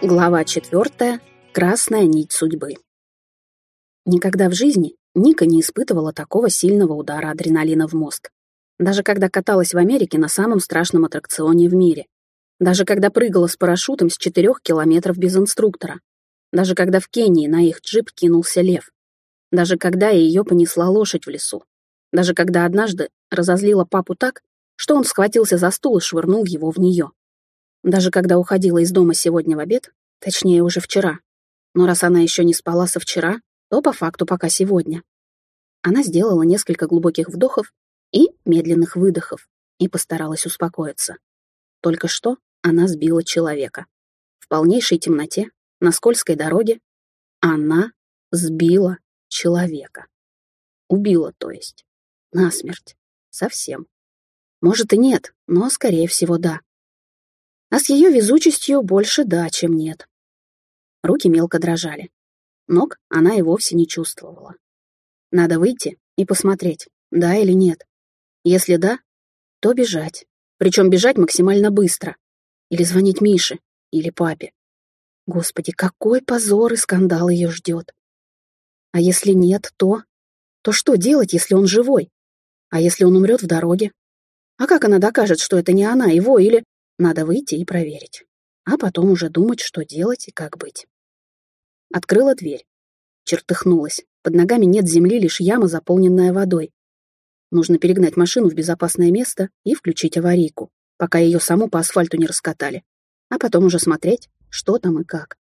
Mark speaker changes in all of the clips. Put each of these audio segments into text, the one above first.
Speaker 1: Глава четвертая. Красная нить судьбы. Никогда в жизни Ника не испытывала такого сильного удара адреналина в мозг. Даже когда каталась в Америке на самом страшном аттракционе в мире. Даже когда прыгала с парашютом с четырех километров без инструктора. Даже когда в Кении на их джип кинулся лев. Даже когда ее понесла лошадь в лесу. Даже когда однажды разозлила папу так, что он схватился за стул и швырнул его в нее. Даже когда уходила из дома сегодня в обед, точнее уже вчера. Но раз она еще не спала со вчера, то по факту пока сегодня. Она сделала несколько глубоких вдохов и медленных выдохов и постаралась успокоиться. Только что она сбила человека. В полнейшей темноте, на скользкой дороге, она сбила человека. Убила, то есть. Насмерть. Совсем. Может и нет, но, скорее всего, да. А с ее везучестью больше да, чем нет. Руки мелко дрожали. Ног она и вовсе не чувствовала. Надо выйти и посмотреть, да или нет. Если да, то бежать. Причем бежать максимально быстро. Или звонить Мише, или папе. Господи, какой позор и скандал ее ждет. А если нет, то... То что делать, если он живой? А если он умрет в дороге? А как она докажет, что это не она, его, или... Надо выйти и проверить. А потом уже думать, что делать и как быть. Открыла дверь. Чертыхнулась. Под ногами нет земли, лишь яма, заполненная водой. Нужно перегнать машину в безопасное место и включить аварийку, пока ее саму по асфальту не раскатали. А потом уже смотреть, что там и как.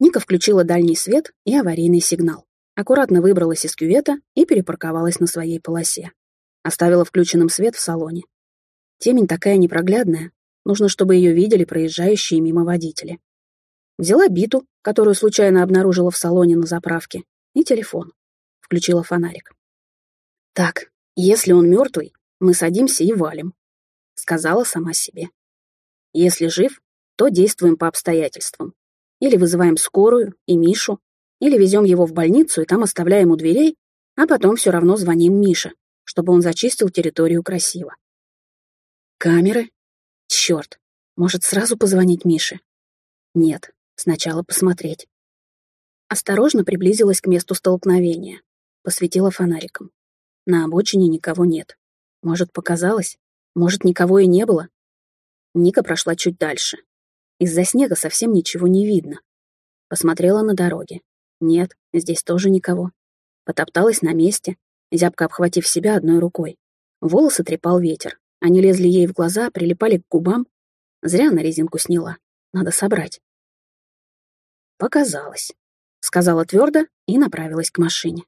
Speaker 1: Ника включила дальний свет и аварийный сигнал. Аккуратно выбралась из кювета и перепарковалась на своей полосе. Оставила включенным свет в салоне. Темень такая непроглядная, Нужно, чтобы ее видели проезжающие мимо водители. Взяла биту, которую случайно обнаружила в салоне на заправке, и телефон. Включила фонарик. «Так, если он мертвый, мы садимся и валим», — сказала сама себе. «Если жив, то действуем по обстоятельствам. Или вызываем скорую и Мишу, или везем его в больницу и там оставляем у дверей, а потом все равно звоним Мише, чтобы он зачистил территорию красиво. Камеры Черт, может, сразу позвонить Мише? Нет, сначала посмотреть. Осторожно приблизилась к месту столкновения. Посветила фонариком. На обочине никого нет. Может, показалось? Может, никого и не было? Ника прошла чуть дальше. Из-за снега совсем ничего не видно. Посмотрела на дороге. Нет, здесь тоже никого. Потопталась на месте, зябко обхватив себя одной рукой. Волосы трепал ветер. Они лезли ей в глаза, прилипали к губам. Зря на резинку сняла. Надо собрать. Показалось. Сказала твердо и направилась к машине.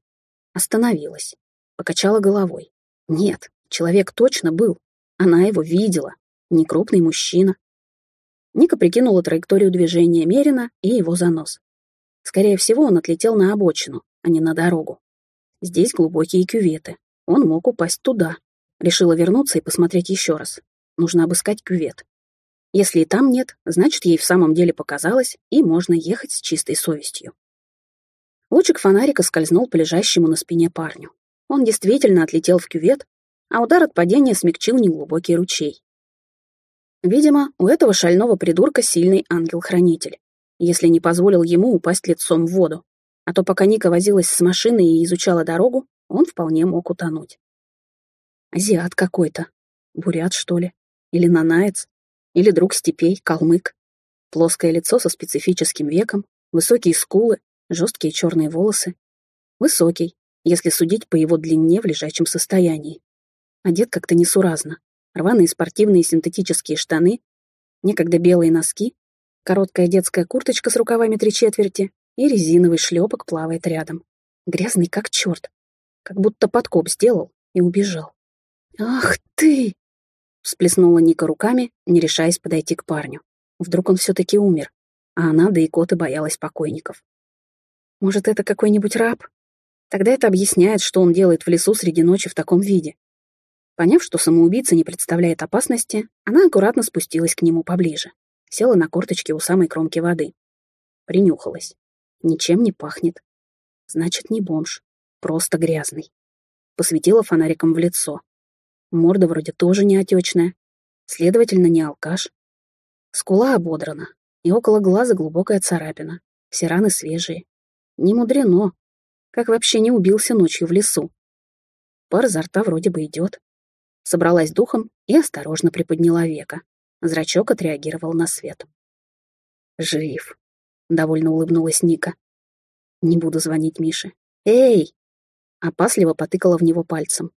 Speaker 1: Остановилась. Покачала головой. Нет, человек точно был. Она его видела. Не крупный мужчина. Ника прикинула траекторию движения Мерина и его занос. Скорее всего, он отлетел на обочину, а не на дорогу. Здесь глубокие кюветы. Он мог упасть туда, Решила вернуться и посмотреть еще раз. Нужно обыскать кювет. Если и там нет, значит, ей в самом деле показалось, и можно ехать с чистой совестью. Лучик фонарика скользнул по лежащему на спине парню. Он действительно отлетел в кювет, а удар от падения смягчил неглубокий ручей. Видимо, у этого шального придурка сильный ангел-хранитель, если не позволил ему упасть лицом в воду. А то пока Ника возилась с машиной и изучала дорогу, он вполне мог утонуть. Азиат какой-то. Бурят, что ли? Или нанаец? Или друг степей, калмык? Плоское лицо со специфическим веком, высокие скулы, жесткие черные волосы. Высокий, если судить по его длине в лежачем состоянии. Одет как-то несуразно. Рваные спортивные синтетические штаны, некогда белые носки, короткая детская курточка с рукавами три четверти и резиновый шлепок плавает рядом. Грязный как черт. Как будто подкоп сделал и убежал. «Ах ты!» — всплеснула Ника руками, не решаясь подойти к парню. Вдруг он все-таки умер, а она, да и коты, боялась покойников. Может, это какой-нибудь раб? Тогда это объясняет, что он делает в лесу среди ночи в таком виде. Поняв, что самоубийца не представляет опасности, она аккуратно спустилась к нему поближе, села на корточки у самой кромки воды. Принюхалась. Ничем не пахнет. Значит, не бомж, просто грязный. Посветила фонариком в лицо. Морда вроде тоже не отечная, следовательно, не алкаш. Скула ободрана, и около глаза глубокая царапина. Все раны свежие. Не мудрено. Как вообще не убился ночью в лесу? Пар изо рта вроде бы идет. Собралась духом и осторожно приподняла века. Зрачок отреагировал на свет. «Жив», — довольно улыбнулась Ника. «Не буду звонить Мише». «Эй!» Опасливо потыкала в него пальцем.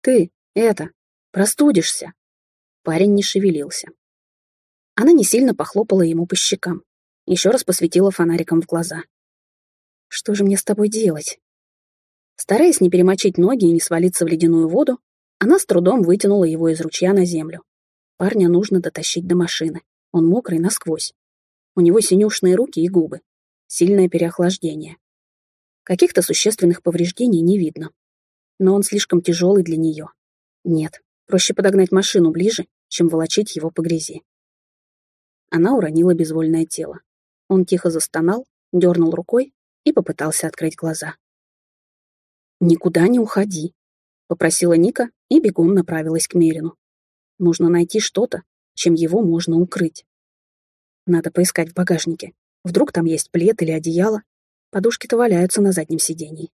Speaker 1: «Ты, это, простудишься!» Парень не шевелился. Она не сильно похлопала ему по щекам. Еще раз посветила фонариком в глаза. «Что же мне с тобой делать?» Стараясь не перемочить ноги и не свалиться в ледяную воду, она с трудом вытянула его из ручья на землю. Парня нужно дотащить до машины. Он мокрый насквозь. У него синюшные руки и губы. Сильное переохлаждение. Каких-то существенных повреждений не видно. Но он слишком тяжелый для нее. Нет, проще подогнать машину ближе, чем волочить его по грязи. Она уронила безвольное тело. Он тихо застонал, дернул рукой и попытался открыть глаза. «Никуда не уходи», — попросила Ника и бегом направилась к Мерину. Нужно найти что-то, чем его можно укрыть. Надо поискать в багажнике. Вдруг там есть плед или одеяло. Подушки-то валяются на заднем сидении.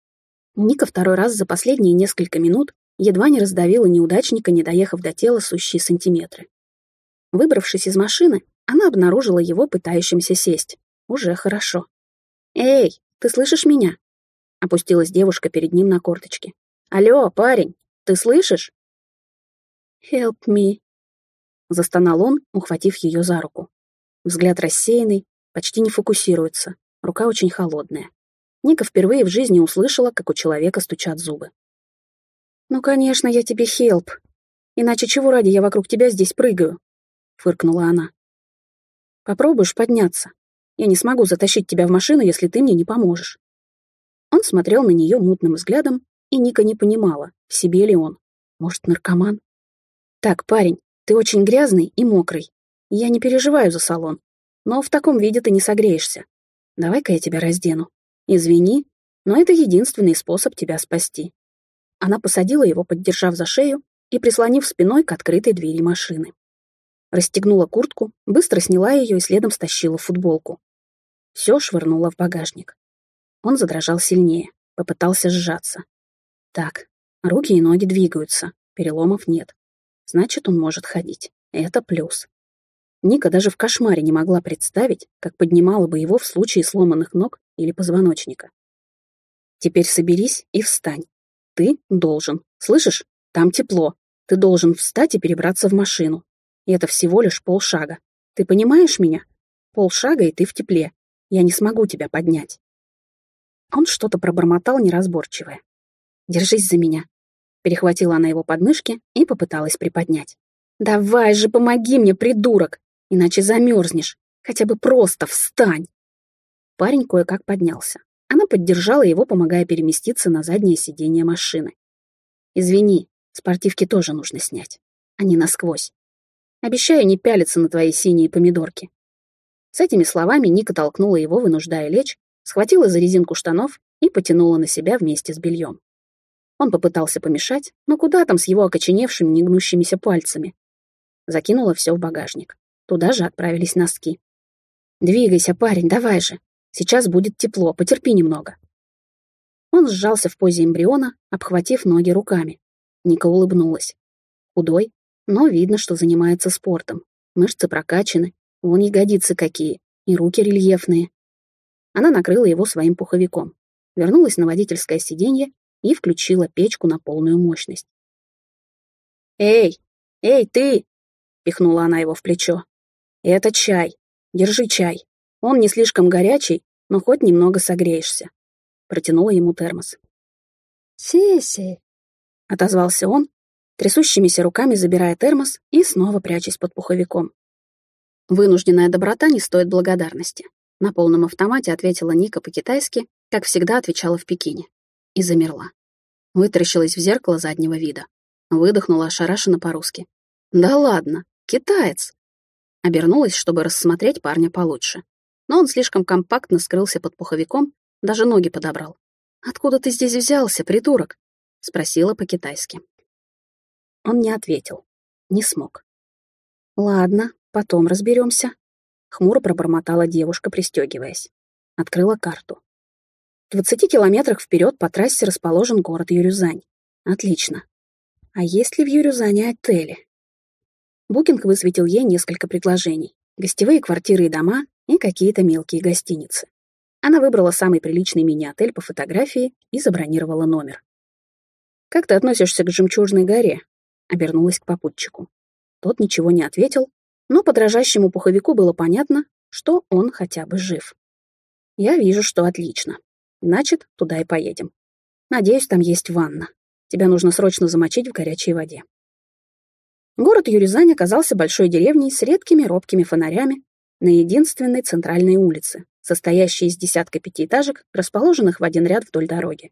Speaker 1: Ника второй раз за последние несколько минут едва не раздавила неудачника, не доехав до тела сущие сантиметры. Выбравшись из машины, она обнаружила его пытающимся сесть. Уже хорошо. «Эй, ты слышишь меня?» Опустилась девушка перед ним на корточки. «Алло, парень, ты слышишь?» «Help me», — застонал он, ухватив ее за руку. Взгляд рассеянный, почти не фокусируется, рука очень холодная. Ника впервые в жизни услышала, как у человека стучат зубы. «Ну, конечно, я тебе хелп. Иначе чего ради я вокруг тебя здесь прыгаю?» — фыркнула она. «Попробуешь подняться. Я не смогу затащить тебя в машину, если ты мне не поможешь». Он смотрел на нее мутным взглядом, и Ника не понимала, в себе ли он. Может, наркоман? «Так, парень, ты очень грязный и мокрый. Я не переживаю за салон, но в таком виде ты не согреешься. Давай-ка я тебя раздену. Извини, но это единственный способ тебя спасти». Она посадила его, поддержав за шею и прислонив спиной к открытой двери машины. Расстегнула куртку, быстро сняла ее и следом стащила футболку. Все швырнула в багажник. Он задрожал сильнее, попытался сжаться. Так, руки и ноги двигаются, переломов нет. Значит, он может ходить. Это плюс. Ника даже в кошмаре не могла представить, как поднимала бы его в случае сломанных ног или позвоночника. Теперь соберись и встань. Ты должен. Слышишь? Там тепло. Ты должен встать и перебраться в машину. И это всего лишь полшага. Ты понимаешь меня? Полшага, и ты в тепле. Я не смогу тебя поднять. Он что-то пробормотал неразборчивое. «Держись за меня», Перехватила она его подмышки и попыталась приподнять. «Давай же, помоги мне, придурок, иначе замерзнешь. Хотя бы просто встань!» Парень кое-как поднялся. Она поддержала его, помогая переместиться на заднее сиденье машины. «Извини, спортивки тоже нужно снять. Они насквозь. Обещаю не пялиться на твои синие помидорки». С этими словами Ника толкнула его, вынуждая лечь, схватила за резинку штанов и потянула на себя вместе с бельем. Он попытался помешать, но куда там с его окоченевшими, негнущимися пальцами? Закинула все в багажник. Туда же отправились носки. «Двигайся, парень, давай же. Сейчас будет тепло, потерпи немного». Он сжался в позе эмбриона, обхватив ноги руками. Ника улыбнулась. Худой, но видно, что занимается спортом. Мышцы прокачаны, вон ягодицы какие, и руки рельефные. Она накрыла его своим пуховиком, вернулась на водительское сиденье и включила печку на полную мощность. «Эй, эй, ты!» — пихнула она его в плечо. «Это чай. Держи чай. Он не слишком горячий, но хоть немного согреешься». Протянула ему термос. «Си-си», — отозвался он, трясущимися руками забирая термос и снова прячась под пуховиком. Вынужденная доброта не стоит благодарности. На полном автомате ответила Ника по-китайски, как всегда отвечала в Пекине и замерла. Вытаращилась в зеркало заднего вида. Выдохнула ошарашенно по-русски. «Да ладно, китаец!» Обернулась, чтобы рассмотреть парня получше. Но он слишком компактно скрылся под пуховиком, даже ноги подобрал. «Откуда ты здесь взялся, придурок?» — спросила по-китайски. он не ответил. Не смог. «Ладно, потом разберемся», — хмуро пробормотала девушка, пристегиваясь. Открыла карту. В двадцати километрах вперед по трассе расположен город Юрюзань. Отлично. А есть ли в Юрюзане отели? Букинг высветил ей несколько предложений. Гостевые квартиры и дома, и какие-то мелкие гостиницы. Она выбрала самый приличный мини-отель по фотографии и забронировала номер. «Как ты относишься к Жемчужной горе?» — обернулась к попутчику. Тот ничего не ответил, но по дрожащему пуховику было понятно, что он хотя бы жив. «Я вижу, что отлично. Значит, туда и поедем. Надеюсь, там есть ванна. Тебя нужно срочно замочить в горячей воде». Город Юризань оказался большой деревней с редкими робкими фонарями на единственной центральной улице, состоящей из десятка пятиэтажек, расположенных в один ряд вдоль дороги.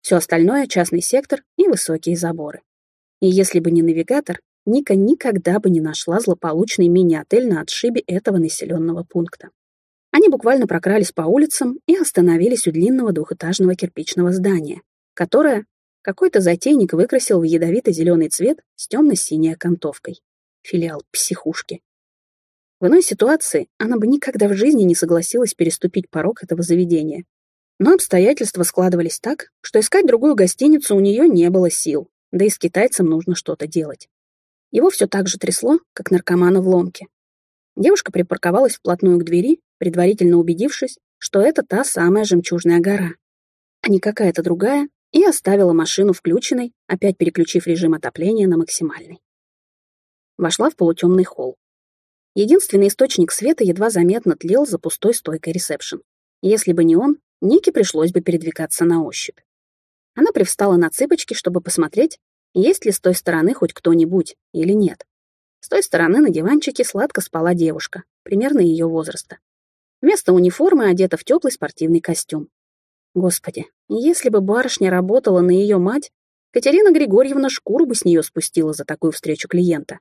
Speaker 1: Все остальное — частный сектор и высокие заборы. И если бы не навигатор, Ника никогда бы не нашла злополучный мини-отель на отшибе этого населенного пункта. Они буквально прокрались по улицам и остановились у длинного двухэтажного кирпичного здания, которое какой-то затейник выкрасил в ядовито-зеленый цвет с темно-синей окантовкой. Филиал психушки. В иной ситуации она бы никогда в жизни не согласилась переступить порог этого заведения. Но обстоятельства складывались так, что искать другую гостиницу у нее не было сил, да и с китайцем нужно что-то делать. Его все так же трясло, как наркомана в ломке. Девушка припарковалась вплотную к двери, предварительно убедившись, что это та самая жемчужная гора, а не какая-то другая, и оставила машину включенной, опять переключив режим отопления на максимальный. Вошла в полутемный холл. Единственный источник света едва заметно тлел за пустой стойкой ресепшн. Если бы не он, Нике пришлось бы передвигаться на ощупь. Она привстала на цыпочки, чтобы посмотреть, есть ли с той стороны хоть кто-нибудь или нет. С той стороны на диванчике сладко спала девушка, примерно ее возраста. Вместо униформы одета в теплый спортивный костюм. Господи, если бы барышня работала на ее мать, Катерина Григорьевна шкуру бы с нее спустила за такую встречу клиента.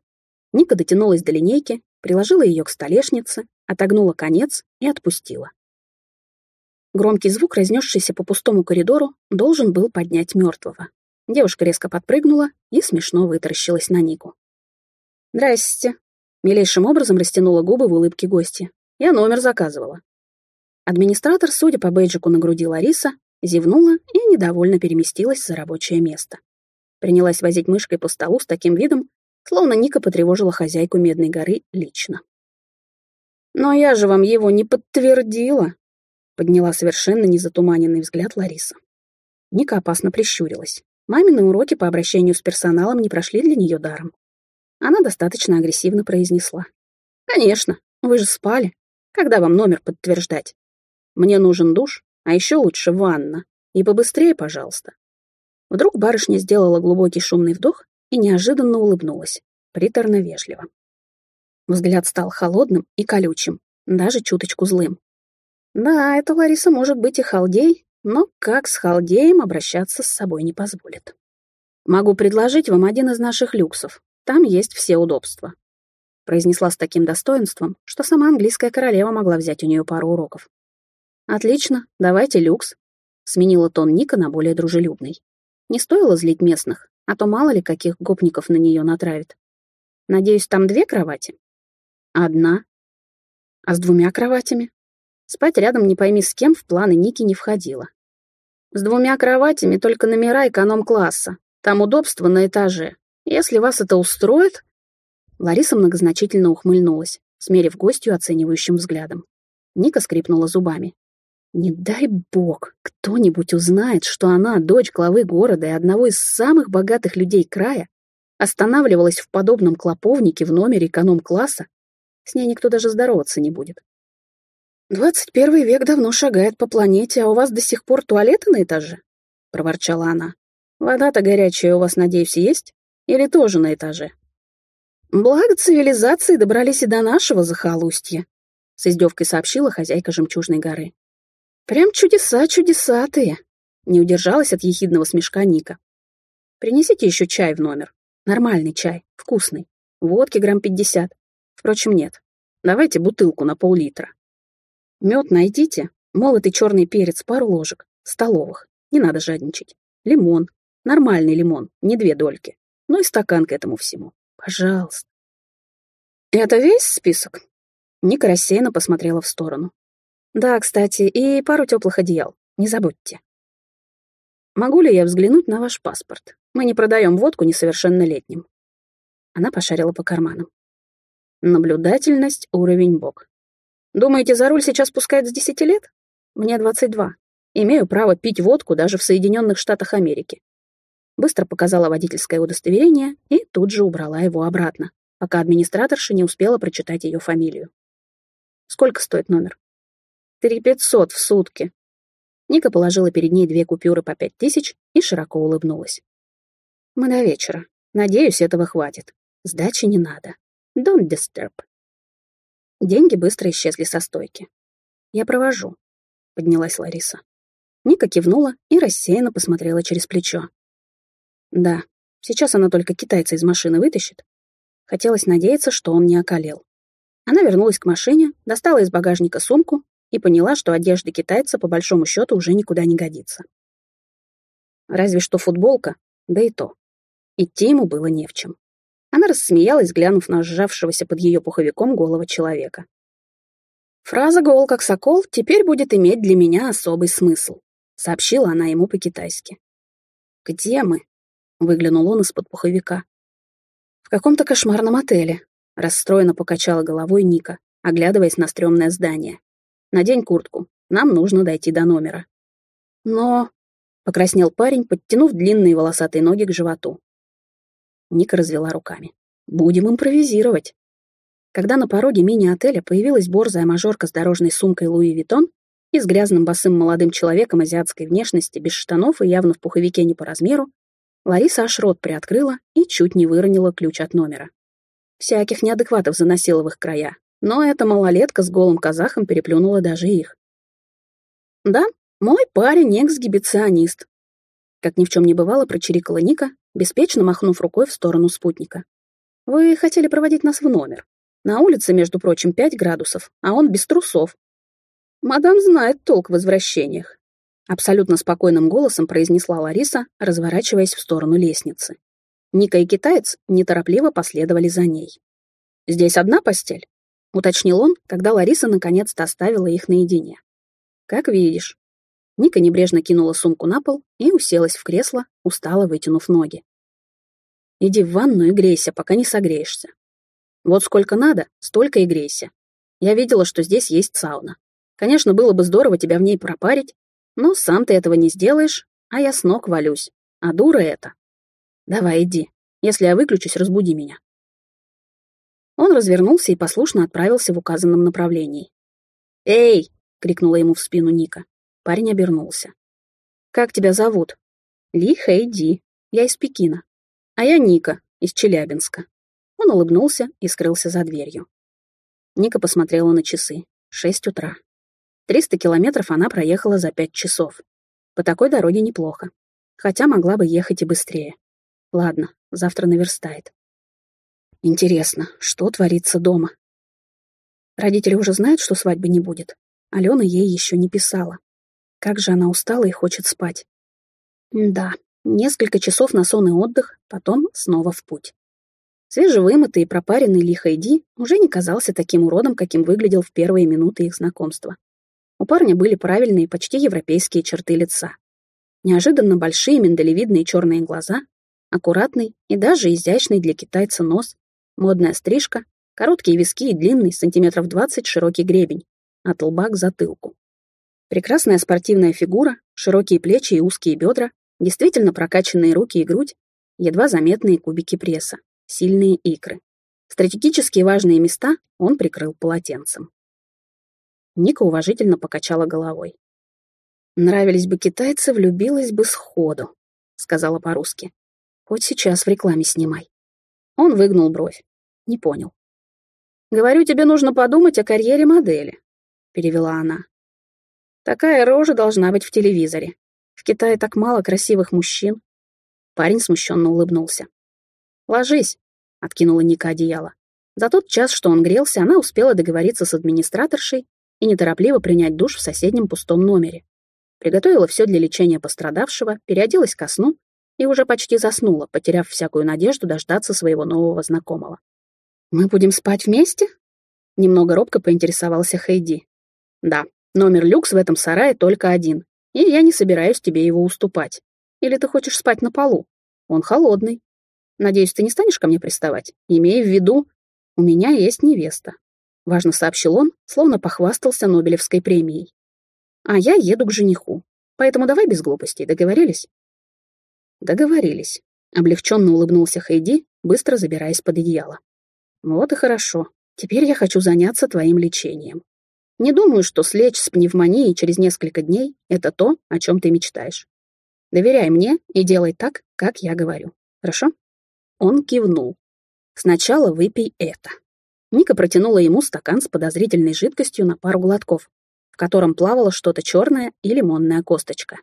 Speaker 1: Ника дотянулась до линейки, приложила ее к столешнице, отогнула конец и отпустила. Громкий звук, разнесшийся по пустому коридору, должен был поднять мертвого. Девушка резко подпрыгнула и смешно вытаращилась на Нику. «Здрасте», — милейшим образом растянула губы в улыбке гостя. «Я номер заказывала». Администратор, судя по бейджику на груди Лариса, зевнула и недовольно переместилась за рабочее место. Принялась возить мышкой по столу с таким видом, словно Ника потревожила хозяйку Медной горы лично. «Но я же вам его не подтвердила», — подняла совершенно незатуманенный взгляд Лариса. Ника опасно прищурилась. Мамины уроки по обращению с персоналом не прошли для нее даром. Она достаточно агрессивно произнесла. «Конечно, вы же спали. Когда вам номер подтверждать? Мне нужен душ, а еще лучше ванна. И побыстрее, пожалуйста». Вдруг барышня сделала глубокий шумный вдох и неожиданно улыбнулась, приторно-вежливо. Взгляд стал холодным и колючим, даже чуточку злым. Да, эта Лариса может быть и халдей, но как с халдеем обращаться с собой не позволит. Могу предложить вам один из наших люксов. Там есть все удобства. Произнесла с таким достоинством, что сама английская королева могла взять у нее пару уроков. Отлично, давайте люкс. Сменила тон Ника на более дружелюбный. Не стоило злить местных, а то мало ли каких гопников на нее натравит. Надеюсь, там две кровати? Одна. А с двумя кроватями? Спать рядом не пойми с кем в планы Ники не входило. С двумя кроватями только номера эконом-класса. Там удобство на этаже. Если вас это устроит...» Лариса многозначительно ухмыльнулась, смерив гостью оценивающим взглядом. Ника скрипнула зубами. «Не дай бог, кто-нибудь узнает, что она, дочь главы города и одного из самых богатых людей края, останавливалась в подобном клоповнике в номере эконом-класса, с ней никто даже здороваться не будет. «Двадцать первый век давно шагает по планете, а у вас до сих пор туалеты на этаже?» — проворчала она. «Вода-то горячая у вас, надеюсь, есть? Или тоже на этаже?» «Благо цивилизации добрались и до нашего захолустья», — с издевкой сообщила хозяйка Жемчужной горы. «Прям чудеса чудесатые», — не удержалась от ехидного смешка Ника. «Принесите еще чай в номер. Нормальный чай, вкусный. Водки грамм пятьдесят. Впрочем, нет. Давайте бутылку на пол-литра». Мед найдите, молотый черный перец, пару ложек, столовых, не надо жадничать. Лимон, нормальный лимон, не две дольки. Ну и стакан к этому всему. Пожалуйста. Это весь список? Ника рассеянно посмотрела в сторону. Да, кстати, и пару теплых одеял. Не забудьте. Могу ли я взглянуть на ваш паспорт? Мы не продаем водку несовершеннолетним. Она пошарила по карманам. Наблюдательность, уровень бог. Думаете, за руль сейчас пускают с десяти лет? Мне двадцать два. Имею право пить водку даже в Соединенных Штатах Америки. Быстро показала водительское удостоверение и тут же убрала его обратно, пока администраторша не успела прочитать ее фамилию. Сколько стоит номер? Три пятьсот в сутки. Ника положила перед ней две купюры по пять тысяч и широко улыбнулась. Мы до вечера. Надеюсь, этого хватит. Сдачи не надо. Don't disturb. Деньги быстро исчезли со стойки. «Я провожу», — поднялась Лариса. Ника кивнула и рассеянно посмотрела через плечо. «Да, сейчас она только китайца из машины вытащит». Хотелось надеяться, что он не околел. Она вернулась к машине, достала из багажника сумку и поняла, что одежда китайца по большому счету уже никуда не годится. Разве что футболка, да и то. Идти ему было не в чем. Она рассмеялась, глянув на сжавшегося под ее пуховиком голого человека. «Фраза «гол как сокол» теперь будет иметь для меня особый смысл», сообщила она ему по-китайски. «Где мы?» — выглянул он из-под пуховика. «В каком-то кошмарном отеле», — расстроенно покачала головой Ника, оглядываясь на стрёмное здание. «Надень куртку, нам нужно дойти до номера». «Но...» — покраснел парень, подтянув длинные волосатые ноги к животу. Ника развела руками. «Будем импровизировать». Когда на пороге мини-отеля появилась борзая мажорка с дорожной сумкой Луи Виттон и с грязным босым молодым человеком азиатской внешности, без штанов и явно в пуховике не по размеру, Лариса аж рот приоткрыла и чуть не выронила ключ от номера. Всяких неадекватов заносила в их края, но эта малолетка с голым казахом переплюнула даже их. «Да, мой парень эксгибиционист», как ни в чем не бывало, прочирикала Ника, беспечно махнув рукой в сторону спутника. «Вы хотели проводить нас в номер. На улице, между прочим, пять градусов, а он без трусов». «Мадам знает толк в возвращениях», — абсолютно спокойным голосом произнесла Лариса, разворачиваясь в сторону лестницы. Ника и китаец неторопливо последовали за ней. «Здесь одна постель?» — уточнил он, когда Лариса наконец-то оставила их наедине. «Как видишь». Ника небрежно кинула сумку на пол и уселась в кресло, устало вытянув ноги. «Иди в ванну и грейся, пока не согреешься. Вот сколько надо, столько и грейся. Я видела, что здесь есть сауна. Конечно, было бы здорово тебя в ней пропарить, но сам ты этого не сделаешь, а я с ног валюсь. А дура это. Давай, иди. Если я выключусь, разбуди меня». Он развернулся и послушно отправился в указанном направлении. «Эй!» — крикнула ему в спину Ника. Парень обернулся. «Как тебя зовут?» «Ли Хэйди. Я из Пекина. А я Ника, из Челябинска». Он улыбнулся и скрылся за дверью. Ника посмотрела на часы. Шесть утра. Триста километров она проехала за пять часов. По такой дороге неплохо. Хотя могла бы ехать и быстрее. Ладно, завтра наверстает. Интересно, что творится дома? Родители уже знают, что свадьбы не будет. Алена ей еще не писала. Как же она устала и хочет спать. Да, несколько часов на сон и отдых, потом снова в путь. Свежевымытый и пропаренный Ли Хайди уже не казался таким уродом, каким выглядел в первые минуты их знакомства. У парня были правильные, почти европейские черты лица. Неожиданно большие миндалевидные черные глаза, аккуратный и даже изящный для китайца нос, модная стрижка, короткие виски и длинный, сантиметров 20, широкий гребень, от лба к затылку. Прекрасная спортивная фигура, широкие плечи и узкие бедра, действительно прокачанные руки и грудь, едва заметные кубики пресса, сильные икры. Стратегически важные места он прикрыл полотенцем. Ника уважительно покачала головой. «Нравились бы китайцы, влюбилась бы сходу», — сказала по-русски. «Хоть сейчас в рекламе снимай». Он выгнул бровь. Не понял. «Говорю, тебе нужно подумать о карьере модели», — перевела она. Такая рожа должна быть в телевизоре. В Китае так мало красивых мужчин. Парень смущенно улыбнулся. «Ложись», — откинула Ника одеяло. За тот час, что он грелся, она успела договориться с администраторшей и неторопливо принять душ в соседнем пустом номере. Приготовила все для лечения пострадавшего, переоделась ко сну и уже почти заснула, потеряв всякую надежду дождаться своего нового знакомого. «Мы будем спать вместе?» Немного робко поинтересовался Хейди. «Да, номер люкс в этом сарае только один, и я не собираюсь тебе его уступать. Или ты хочешь спать на полу? Он холодный. Надеюсь, ты не станешь ко мне приставать, имея в виду, у меня есть невеста», — важно сообщил он, словно похвастался Нобелевской премией. «А я еду к жениху, поэтому давай без глупостей, договорились?» «Договорились», — облегченно улыбнулся Хейди, быстро забираясь под одеяло. «Вот и хорошо. Теперь я хочу заняться твоим лечением. Не думаю, что слечь с пневмонией через несколько дней — это то, о чем ты мечтаешь. Доверяй мне и делай так, как я говорю. Хорошо?» Он кивнул. «Сначала выпей это». Ника протянула ему стакан с подозрительной жидкостью на пару глотков, в котором плавало что-то черное и лимонная косточка.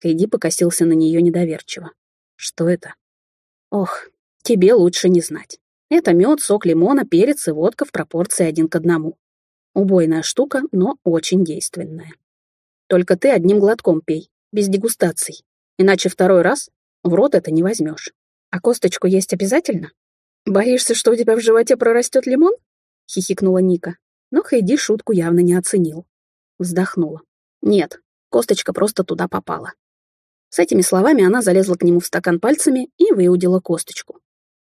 Speaker 1: Кейди покосился на нее недоверчиво. «Что это?» «Ох, тебе лучше не знать. Это мед, сок лимона, перец и водка в пропорции один к одному. Убойная штука, но очень действенная. Только ты одним глотком пей, без дегустаций, иначе второй раз в рот это не возьмешь. А косточку есть обязательно? Боишься, что у тебя в животе прорастет лимон? Хихикнула Ника. Но Хейди шутку явно не оценил. Вздохнула. Нет, косточка просто туда попала. С этими словами она залезла к нему в стакан пальцами и выудила косточку.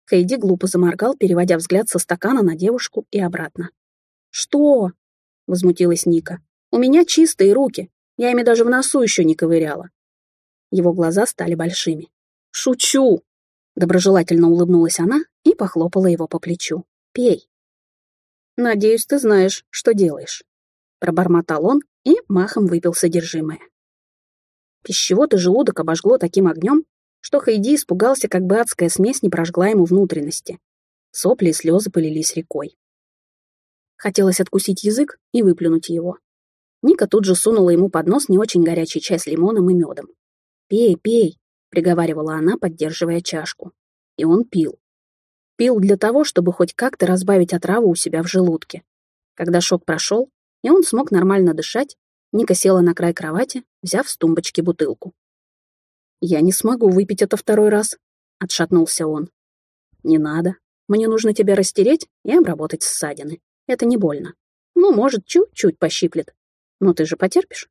Speaker 1: Хейди глупо заморгал, переводя взгляд со стакана на девушку и обратно. «Что?» — возмутилась Ника. «У меня чистые руки. Я ими даже в носу еще не ковыряла». Его глаза стали большими. «Шучу!» — доброжелательно улыбнулась она и похлопала его по плечу. «Пей». «Надеюсь, ты знаешь, что делаешь», — пробормотал он и махом выпил содержимое. Пищевод и желудок обожгло таким огнем, что Хайди испугался, как бы адская смесь не прожгла ему внутренности. Сопли и слезы полились рекой. Хотелось откусить язык и выплюнуть его. Ника тут же сунула ему под нос не очень горячий чай с лимоном и медом. «Пей, пей», — приговаривала она, поддерживая чашку. И он пил. Пил для того, чтобы хоть как-то разбавить отраву у себя в желудке. Когда шок прошел, и он смог нормально дышать, Ника села на край кровати, взяв с тумбочки бутылку. «Я не смогу выпить это второй раз», — отшатнулся он. «Не надо. Мне нужно тебя растереть и обработать ссадины. Это не больно. Ну, может, чуть-чуть пощиплет. Но ты же потерпишь?»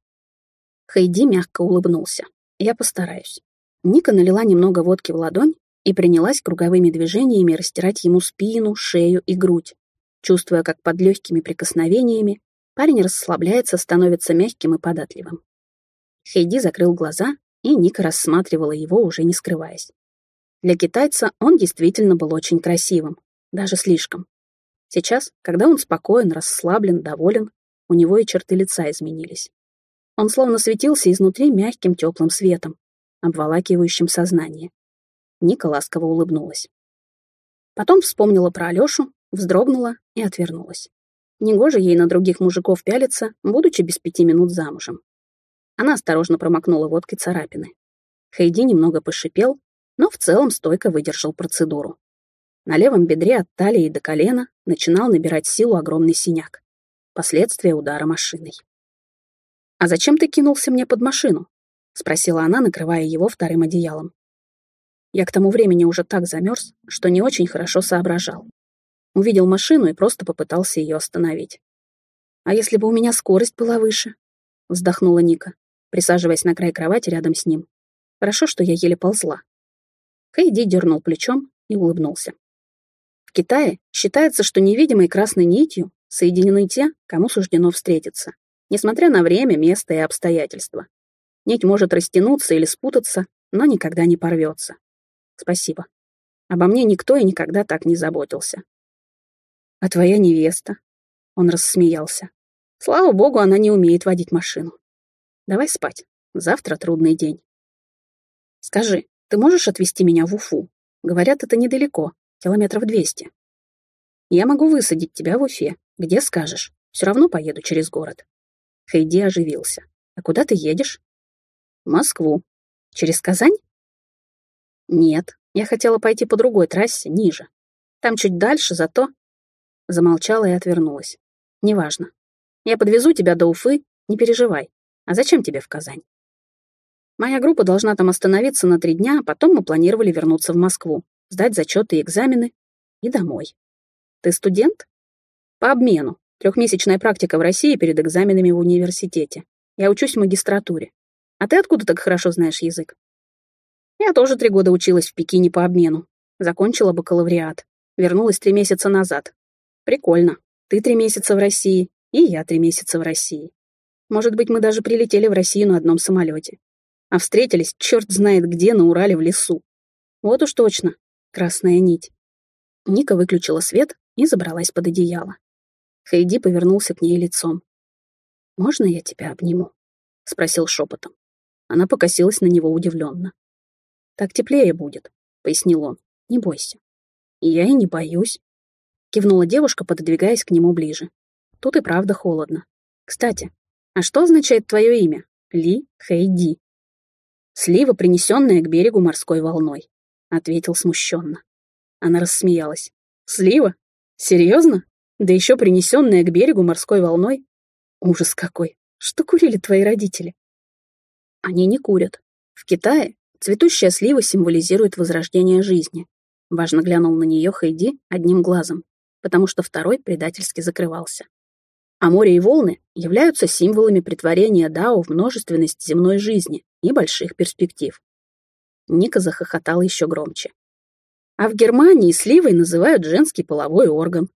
Speaker 1: Хейди мягко улыбнулся. «Я постараюсь». Ника налила немного водки в ладонь и принялась круговыми движениями растирать ему спину, шею и грудь, чувствуя, как под легкими прикосновениями парень расслабляется, становится мягким и податливым. Хейди закрыл глаза и Ника рассматривала его, уже не скрываясь. Для китайца он действительно был очень красивым, даже слишком. Сейчас, когда он спокоен, расслаблен, доволен, у него и черты лица изменились. Он словно светился изнутри мягким теплым светом, обволакивающим сознание. Ника ласково улыбнулась. Потом вспомнила про Алёшу, вздрогнула и отвернулась. Негоже ей на других мужиков пялиться, будучи без пяти минут замужем. Она осторожно промокнула водкой царапины. Хейди немного пошипел, но в целом стойко выдержал процедуру. На левом бедре от талии до колена начинал набирать силу огромный синяк. Последствия удара машиной. «А зачем ты кинулся мне под машину?» — спросила она, накрывая его вторым одеялом. Я к тому времени уже так замерз, что не очень хорошо соображал. Увидел машину и просто попытался ее остановить. «А если бы у меня скорость была выше?» — вздохнула Ника присаживаясь на край кровати рядом с ним. Хорошо, что я еле ползла. Хейди дернул плечом и улыбнулся. В Китае считается, что невидимой красной нитью соединены те, кому суждено встретиться, несмотря на время, место и обстоятельства. Нить может растянуться или спутаться, но никогда не порвется. Спасибо. Обо мне никто и никогда так не заботился. А твоя невеста? Он рассмеялся. Слава богу, она не умеет водить машину. Давай спать. Завтра трудный день. Скажи, ты можешь отвезти меня в Уфу? Говорят, это недалеко, километров двести. Я могу высадить тебя в Уфе, где скажешь. Все равно поеду через город. Хейди оживился. А куда ты едешь? В Москву. Через Казань? Нет, я хотела пойти по другой трассе, ниже. Там чуть дальше, зато... Замолчала и отвернулась. Неважно. Я подвезу тебя до Уфы, не переживай. А зачем тебе в Казань? Моя группа должна там остановиться на три дня, а потом мы планировали вернуться в Москву, сдать зачеты и экзамены и домой. Ты студент? По обмену. Трехмесячная практика в России перед экзаменами в университете. Я учусь в магистратуре. А ты откуда так хорошо знаешь язык? Я тоже три года училась в Пекине по обмену. Закончила бакалавриат. Вернулась три месяца назад. Прикольно. Ты три месяца в России, и я три месяца в России. Может быть, мы даже прилетели в Россию на одном самолете. А встретились черт знает где на Урале в лесу. Вот уж точно. Красная нить. Ника выключила свет и забралась под одеяло. Хейди повернулся к ней лицом. «Можно я тебя обниму?» — спросил шепотом. Она покосилась на него удивленно. «Так теплее будет», — пояснил он. «Не бойся». «Я и не боюсь», — кивнула девушка, пододвигаясь к нему ближе. «Тут и правда холодно. Кстати, а что означает твое имя? Ли Хейди?» «Слива, принесенная к берегу морской волной», — ответил смущенно. Она рассмеялась. «Слива? Серьезно? Да еще принесенная к берегу морской волной? Ужас какой! Что курили твои родители? Они не курят. В Китае цветущая слива символизирует возрождение жизни. Важно глянул на нее Хайди одним глазом, потому что второй предательски закрывался. А море и волны являются символами притворения Дао в множественность земной жизни и больших перспектив. Ника захохотала еще громче. А в Германии сливой называют женский половой орган.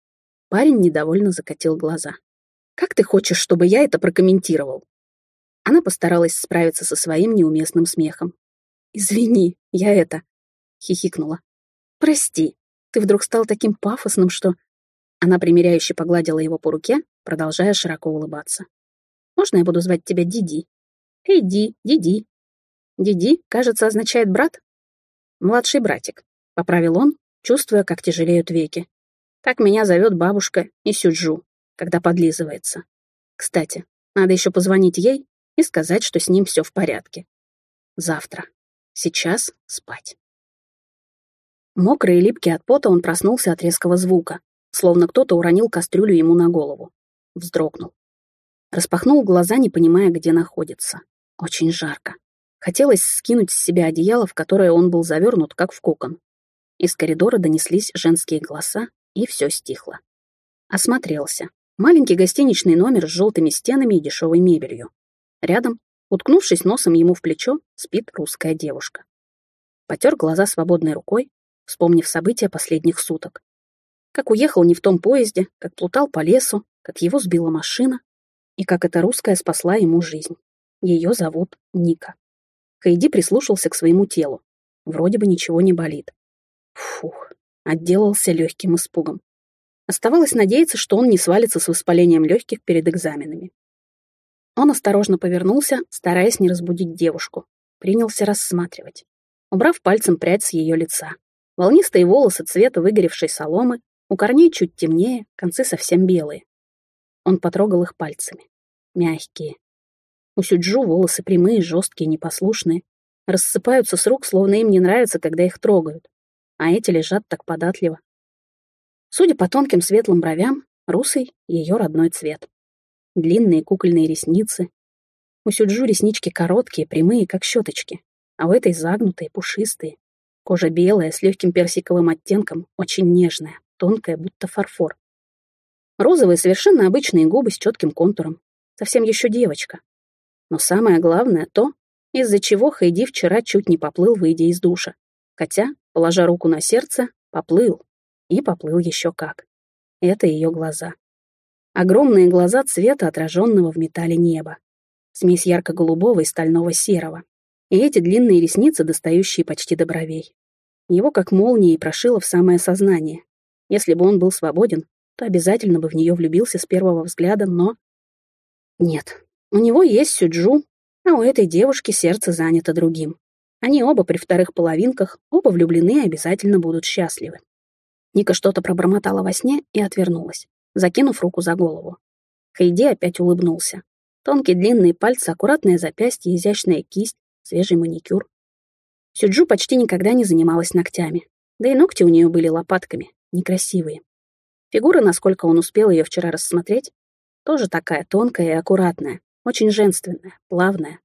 Speaker 1: Парень недовольно закатил глаза. «Как ты хочешь, чтобы я это прокомментировал?» Она постаралась справиться со своим неуместным смехом. «Извини, я это...» — хихикнула. «Прости, ты вдруг стал таким пафосным, что...» Она примиряюще погладила его по руке, продолжая широко улыбаться. «Можно я буду звать тебя Диди?» «Эй, Ди, Диди». «Диди, кажется, означает брат?» «Младший братик», — поправил он, чувствуя, как тяжелеют веки. «Так меня зовет бабушка и Сюджу, когда подлизывается. Кстати, надо еще позвонить ей и сказать, что с ним все в порядке. Завтра. Сейчас спать». Мокрый и липкий от пота он проснулся от резкого звука, словно кто-то уронил кастрюлю ему на голову. Вздрогнул. Распахнул глаза, не понимая, где находится. Очень жарко. Хотелось скинуть с себя одеяло, в которое он был завернут, как в кокон. Из коридора донеслись женские голоса, и все стихло. Осмотрелся. Маленький гостиничный номер с желтыми стенами и дешевой мебелью. Рядом, уткнувшись носом ему в плечо, спит русская девушка. Потер глаза свободной рукой, вспомнив события последних суток. Как уехал не в том поезде, как плутал по лесу, как его сбила машина, и как эта русская спасла ему жизнь. Ее зовут Ника. Хайди прислушался к своему телу. Вроде бы ничего не болит. Фух, отделался легким испугом. Оставалось надеяться, что он не свалится с воспалением легких перед экзаменами. Он осторожно повернулся, стараясь не разбудить девушку. Принялся рассматривать. Убрав пальцем прядь с ее лица. Волнистые волосы цвета выгоревшей соломы, у корней чуть темнее, концы совсем белые. Он потрогал их пальцами. Мягкие. У Сюджу волосы прямые, жесткие, непослушные. Рассыпаются с рук, словно им не нравится, когда их трогают а эти лежат так податливо. Судя по тонким светлым бровям, русый — ее родной цвет. Длинные кукольные ресницы. У Сюджу реснички короткие, прямые, как щеточки, а у этой загнутые, пушистые. Кожа белая, с легким персиковым оттенком, очень нежная, тонкая, будто фарфор. Розовые, совершенно обычные губы с четким контуром. Совсем еще девочка. Но самое главное то, из-за чего Хайди вчера чуть не поплыл, выйдя из душа. Хотя, положа руку на сердце, поплыл. И поплыл еще как. Это ее глаза. Огромные глаза цвета отраженного в металле неба. Смесь ярко-голубого и стального серого. И эти длинные ресницы, достающие почти до бровей. Его как молнией прошило в самое сознание. Если бы он был свободен, то обязательно бы в нее влюбился с первого взгляда, но... Нет, у него есть Сюджу, а у этой девушки сердце занято другим. Они оба при вторых половинках, оба влюблены и обязательно будут счастливы. Ника что-то пробормотала во сне и отвернулась, закинув руку за голову. Хейди опять улыбнулся. Тонкие длинные пальцы, аккуратное запястье, изящная кисть, свежий маникюр. Сюджу почти никогда не занималась ногтями. Да и ногти у нее были лопатками, некрасивые. Фигура, насколько он успел ее вчера рассмотреть, тоже такая тонкая и аккуратная, очень женственная, плавная,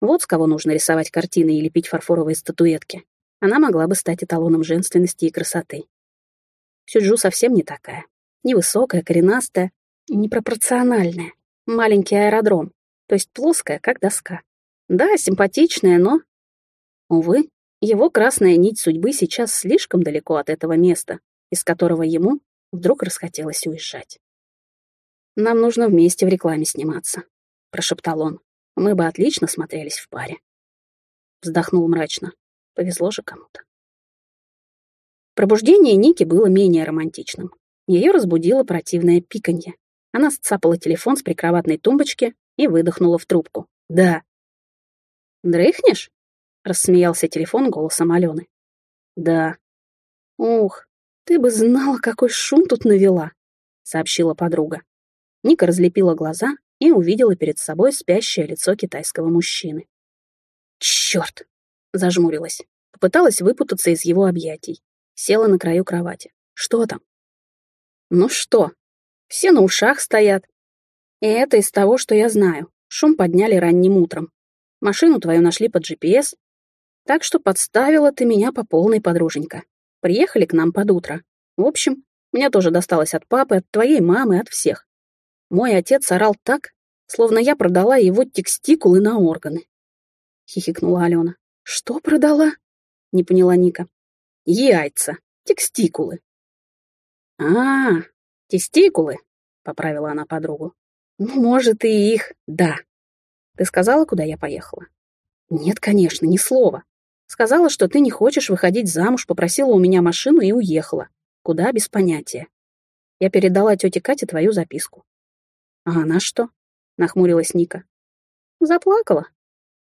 Speaker 1: Вот с кого нужно рисовать картины и лепить фарфоровые статуэтки. Она могла бы стать эталоном женственности и красоты. Сюджу совсем не такая. Невысокая, коренастая, непропорциональная. Маленький аэродром, то есть плоская, как доска. Да, симпатичная, но... Увы, его красная нить судьбы сейчас слишком далеко от этого места, из которого ему вдруг расхотелось уезжать. «Нам нужно вместе в рекламе сниматься», — прошептал он. «Мы бы отлично смотрелись в паре». Вздохнул мрачно. Повезло же кому-то. Пробуждение Ники было менее романтичным. Ее разбудило противное пиканье. Она сцапала телефон с прикроватной тумбочки и выдохнула в трубку. «Да». «Дрыхнешь?» — рассмеялся телефон голосом Алены. «Да». «Ух, ты бы знала, какой шум тут навела», — сообщила подруга. Ника разлепила глаза и увидела перед собой спящее лицо китайского мужчины. «Чёрт!» — зажмурилась. Попыталась выпутаться из его объятий. Села на краю кровати. «Что там?» «Ну что? Все на ушах стоят. И это из того, что я знаю. Шум подняли ранним утром. Машину твою нашли под GPS. Так что подставила ты меня по полной, подруженька. Приехали к нам под утро. В общем, мне тоже досталось от папы, от твоей мамы, от всех. Мой отец орал так, словно я продала его текстикулы на органы. Хихикнула Алена. Что продала? Не поняла Ника. Яйца, текстикулы. А, тестикулы, поправила она подругу. Ну, может, и их, да. Ты сказала, куда я поехала? Нет, конечно, ни слова. Сказала, что ты не хочешь выходить замуж, попросила у меня машину и уехала. Куда, без понятия. Я передала тете Кате твою записку. А она что? Нахмурилась Ника. Заплакала.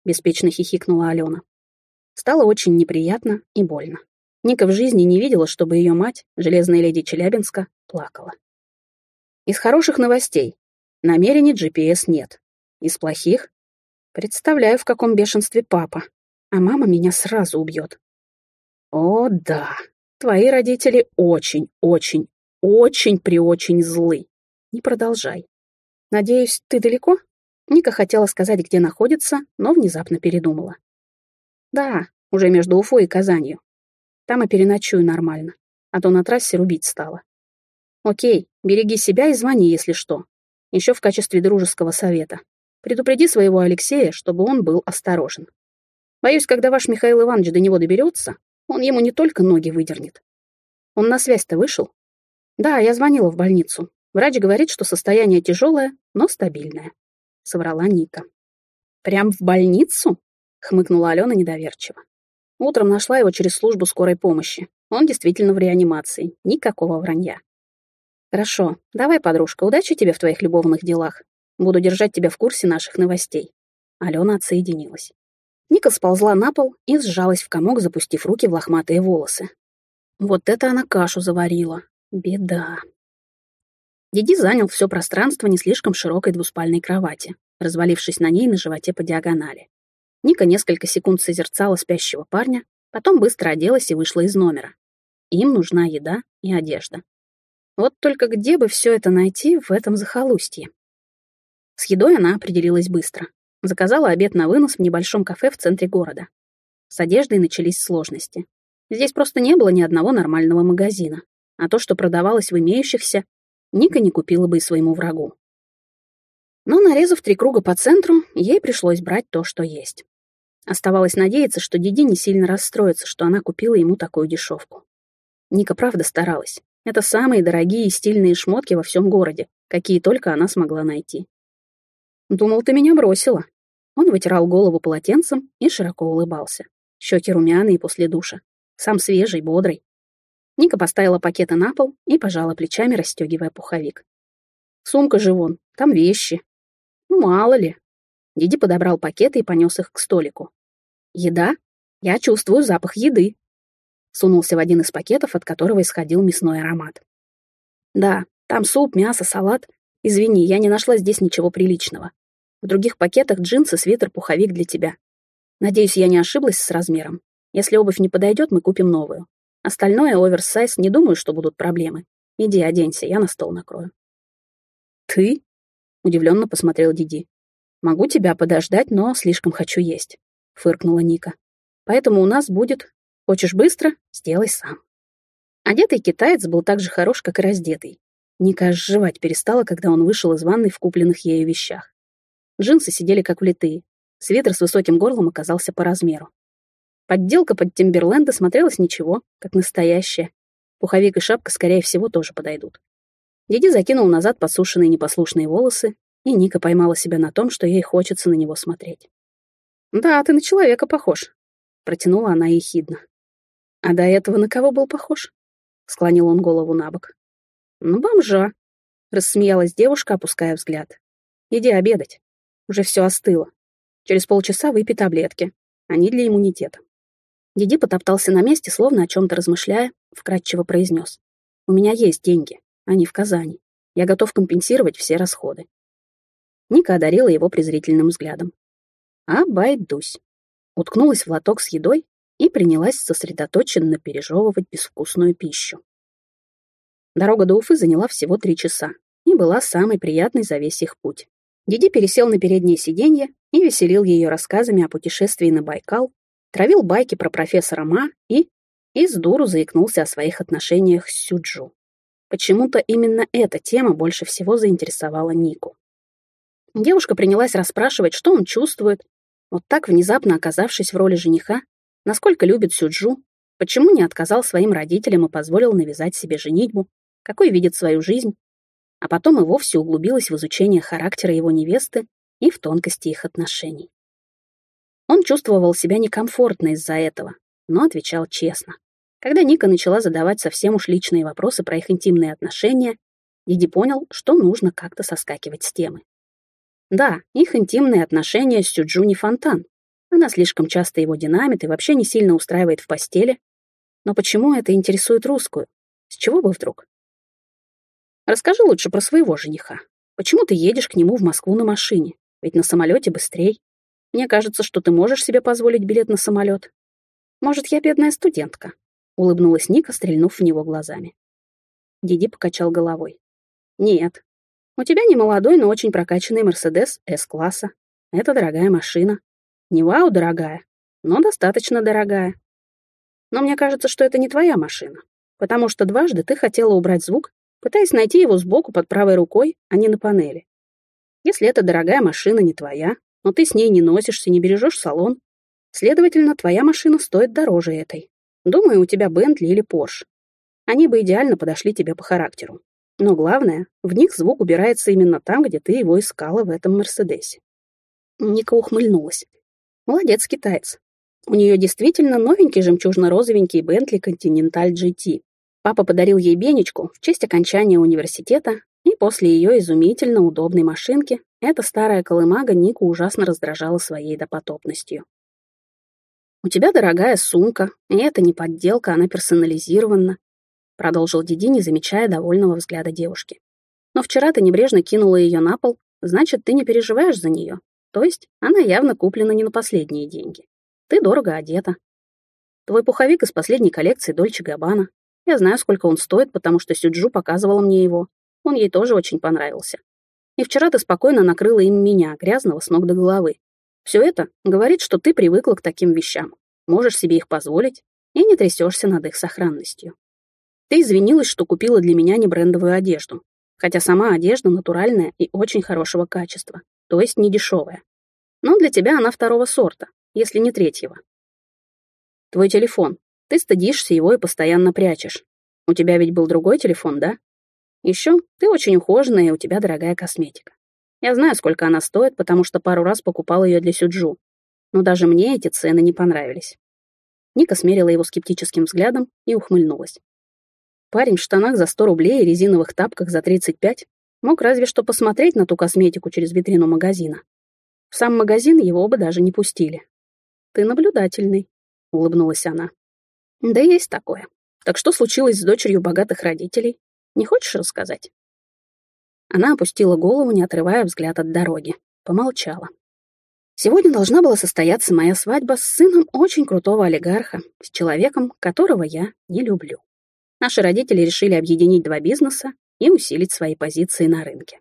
Speaker 1: Беспечно хихикнула Алена. Стало очень неприятно и больно. Ника в жизни не видела, чтобы ее мать, железная леди Челябинска, плакала. Из хороших новостей. Намерений GPS нет. Из плохих? Представляю, в каком бешенстве папа. А мама меня сразу убьет. О, да. Твои родители очень, очень, очень при очень злы. Не продолжай. Надеюсь, ты далеко? Ника хотела сказать, где находится, но внезапно передумала. Да, уже между Уфой и Казанью. Там и переночую нормально, а то на трассе рубить стало. Окей, береги себя и звони, если что. Еще в качестве дружеского совета. Предупреди своего Алексея, чтобы он был осторожен. Боюсь, когда ваш Михаил Иванович до него доберется, он ему не только ноги выдернет. Он на связь-то вышел? Да, я звонила в больницу. Врач говорит, что состояние тяжелое, но стабильное. Соврала Ника. Прям в больницу? Хмыкнула Алена недоверчиво. Утром нашла его через службу скорой помощи. Он действительно в реанимации. Никакого вранья. Хорошо. Давай, подружка, удачи тебе в твоих любовных делах. Буду держать тебя в курсе наших новостей. Алена отсоединилась. Ника сползла на пол и сжалась в комок, запустив руки в лохматые волосы. Вот это она кашу заварила. Беда. Диди занял все пространство не слишком широкой двуспальной кровати, развалившись на ней на животе по диагонали. Ника несколько секунд созерцала спящего парня, потом быстро оделась и вышла из номера. Им нужна еда и одежда. Вот только где бы все это найти в этом захолустье? С едой она определилась быстро. Заказала обед на вынос в небольшом кафе в центре города. С одеждой начались сложности. Здесь просто не было ни одного нормального магазина, а то, что продавалось в имеющихся, Ника не купила бы и своему врагу. Но, нарезав три круга по центру, ей пришлось брать то, что есть. Оставалось надеяться, что Диди не сильно расстроится, что она купила ему такую дешевку. Ника правда старалась. Это самые дорогие и стильные шмотки во всем городе, какие только она смогла найти. «Думал, ты меня бросила». Он вытирал голову полотенцем и широко улыбался. Щеки румяные после душа. Сам свежий, бодрый. Ника поставила пакеты на пол и пожала плечами, расстегивая пуховик. «Сумка же вон, там вещи». «Ну, мало ли». Диди подобрал пакеты и понес их к столику. Еда? Я чувствую запах еды. Сунулся в один из пакетов, от которого исходил мясной аромат. Да, там суп, мясо, салат. Извини, я не нашла здесь ничего приличного. В других пакетах джинсы, свитер, пуховик для тебя. Надеюсь, я не ошиблась с размером. Если обувь не подойдет, мы купим новую. Остальное, оверсайз, не думаю, что будут проблемы. Иди, оденься, я на стол накрою. Ты? Удивленно посмотрел Диди. «Могу тебя подождать, но слишком хочу есть», — фыркнула Ника. «Поэтому у нас будет... Хочешь быстро? Сделай сам». Одетый китаец был так же хорош, как и раздетый. Ника аж жевать перестала, когда он вышел из ванной в купленных ею вещах. Джинсы сидели как влитые. Свитер с высоким горлом оказался по размеру. Подделка под Тимберленда смотрелась ничего, как настоящая. Пуховик и шапка, скорее всего, тоже подойдут. Диди закинул назад подсушенные непослушные волосы, и Ника поймала себя на том, что ей хочется на него смотреть. «Да, ты на человека похож», — протянула она ехидно. «А до этого на кого был похож?» — склонил он голову на бок. «На бомжа», — рассмеялась девушка, опуская взгляд. «Иди обедать. Уже все остыло. Через полчаса выпей таблетки. Они для иммунитета». Диди потоптался на месте, словно о чем-то размышляя, вкратчиво произнес. «У меня есть деньги. Они в Казани. Я готов компенсировать все расходы». Ника одарила его презрительным взглядом. «Обойдусь». Уткнулась в лоток с едой и принялась сосредоточенно пережевывать безвкусную пищу. Дорога до Уфы заняла всего три часа и была самой приятной за весь их путь. Диди пересел на переднее сиденье и веселил ее рассказами о путешествии на Байкал травил байки про профессора Ма и... и с дуру заикнулся о своих отношениях с Сюджу. Почему-то именно эта тема больше всего заинтересовала Нику. Девушка принялась расспрашивать, что он чувствует, вот так внезапно оказавшись в роли жениха, насколько любит Сюджу, почему не отказал своим родителям и позволил навязать себе женитьбу, какой видит свою жизнь, а потом и вовсе углубилась в изучение характера его невесты и в тонкости их отношений. Он чувствовал себя некомфортно из-за этого, но отвечал честно. Когда Ника начала задавать совсем уж личные вопросы про их интимные отношения, Диди понял, что нужно как-то соскакивать с темы. Да, их интимные отношения с Сюджу не фонтан. Она слишком часто его динамит и вообще не сильно устраивает в постели. Но почему это интересует русскую? С чего бы вдруг? Расскажи лучше про своего жениха. Почему ты едешь к нему в Москву на машине? Ведь на самолете быстрей. Мне кажется, что ты можешь себе позволить билет на самолет. Может, я бедная студентка?» — улыбнулась Ника, стрельнув в него глазами. Диди покачал головой. «Нет. У тебя не молодой, но очень прокачанный Мерседес С-класса. Это дорогая машина. Не вау дорогая, но достаточно дорогая. Но мне кажется, что это не твоя машина, потому что дважды ты хотела убрать звук, пытаясь найти его сбоку под правой рукой, а не на панели. Если эта дорогая машина не твоя, но ты с ней не носишься, не бережешь салон. Следовательно, твоя машина стоит дороже этой. Думаю, у тебя Бентли или Порш. Они бы идеально подошли тебе по характеру. Но главное, в них звук убирается именно там, где ты его искала в этом Мерседесе. Ника ухмыльнулась. Молодец, китаец. У нее действительно новенький жемчужно-розовенький Бентли Континенталь GT. Папа подарил ей Бенечку в честь окончания университета и после ее изумительно удобной машинки эта старая колымага Нику ужасно раздражала своей допотопностью. «У тебя дорогая сумка, и это не подделка, она персонализирована», продолжил Диди, не замечая довольного взгляда девушки. «Но вчера ты небрежно кинула ее на пол, значит, ты не переживаешь за нее. То есть она явно куплена не на последние деньги. Ты дорого одета. Твой пуховик из последней коллекции Дольче Габбана. Я знаю, сколько он стоит, потому что Сюджу показывала мне его. Он ей тоже очень понравился. И вчера ты спокойно накрыла им меня, грязного с ног до головы. Все это говорит, что ты привыкла к таким вещам, можешь себе их позволить и не трясешься над их сохранностью. Ты извинилась, что купила для меня не брендовую одежду, хотя сама одежда натуральная и очень хорошего качества, то есть не дешевая. Но для тебя она второго сорта, если не третьего. Твой телефон. Ты стыдишься его и постоянно прячешь. У тебя ведь был другой телефон, да? Еще ты очень ухоженная, и у тебя дорогая косметика. Я знаю, сколько она стоит, потому что пару раз покупал ее для Сюджу. Но даже мне эти цены не понравились. Ника смерила его скептическим взглядом и ухмыльнулась. Парень в штанах за 100 рублей и резиновых тапках за 35 мог разве что посмотреть на ту косметику через витрину магазина. В сам магазин его бы даже не пустили. «Ты наблюдательный», — улыбнулась она. «Да есть такое. Так что случилось с дочерью богатых родителей? Не хочешь рассказать?» Она опустила голову, не отрывая взгляд от дороги. Помолчала. «Сегодня должна была состояться моя свадьба с сыном очень крутого олигарха, с человеком, которого я не люблю. Наши родители решили объединить два бизнеса и усилить свои позиции на рынке.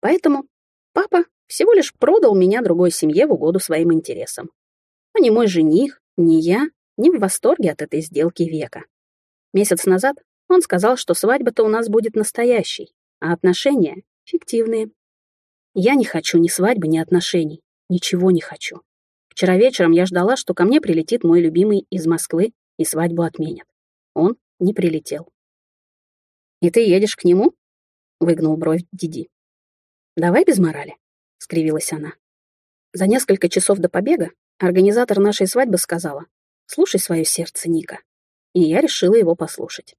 Speaker 1: Поэтому папа Всего лишь продал меня другой семье в угоду своим интересам. А ни мой жених, ни я не в восторге от этой сделки века. Месяц назад он сказал, что свадьба-то у нас будет настоящей, а отношения — фиктивные. Я не хочу ни свадьбы, ни отношений. Ничего не хочу. Вчера вечером я ждала, что ко мне прилетит мой любимый из Москвы и свадьбу отменят. Он не прилетел. «И ты едешь к нему?» — выгнул бровь Диди. «Давай без морали», — скривилась она. За несколько часов до побега организатор нашей свадьбы сказала, «Слушай свое сердце, Ника». И я решила его послушать.